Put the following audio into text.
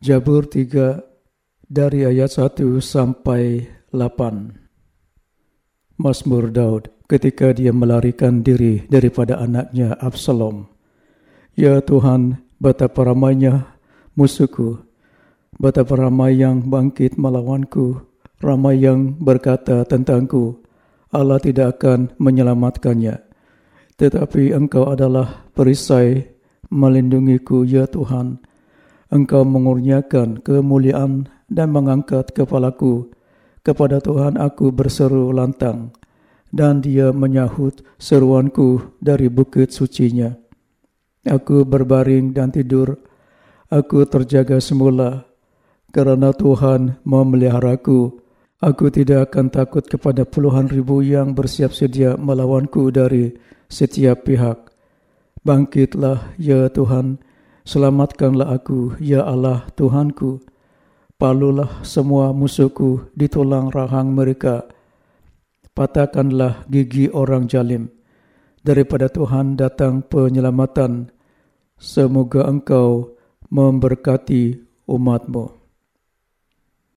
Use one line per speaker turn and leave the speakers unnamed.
Jabur 3 dari ayat 1 sampai 8. Mazmur Daud ketika dia melarikan diri daripada anaknya Absalom. Ya Tuhan, betapa ramainya musuhku, betapa ramai yang bangkit melawanku, ramai yang berkata tentangku, Allah tidak akan menyelamatkannya. Tetapi engkau adalah perisai melindungiku, ya Tuhan. Engkau mengurniakan kemuliaan dan mengangkat kepalaku. Kepada Tuhan aku berseru lantang. Dan dia menyahut seruanku dari bukit sucinya. Aku berbaring dan tidur. Aku terjaga semula. Kerana Tuhan memeliharaku. Aku tidak akan takut kepada puluhan ribu yang bersiap sedia melawanku dari setiap pihak. Bangkitlah, ya Tuhan, selamatkanlah aku, ya Allah Tuhanku. Palulah semua musuhku di tulang rahang mereka. Patahkanlah gigi orang jalim. Daripada Tuhan datang penyelamatan. Semoga engkau memberkati umatmu.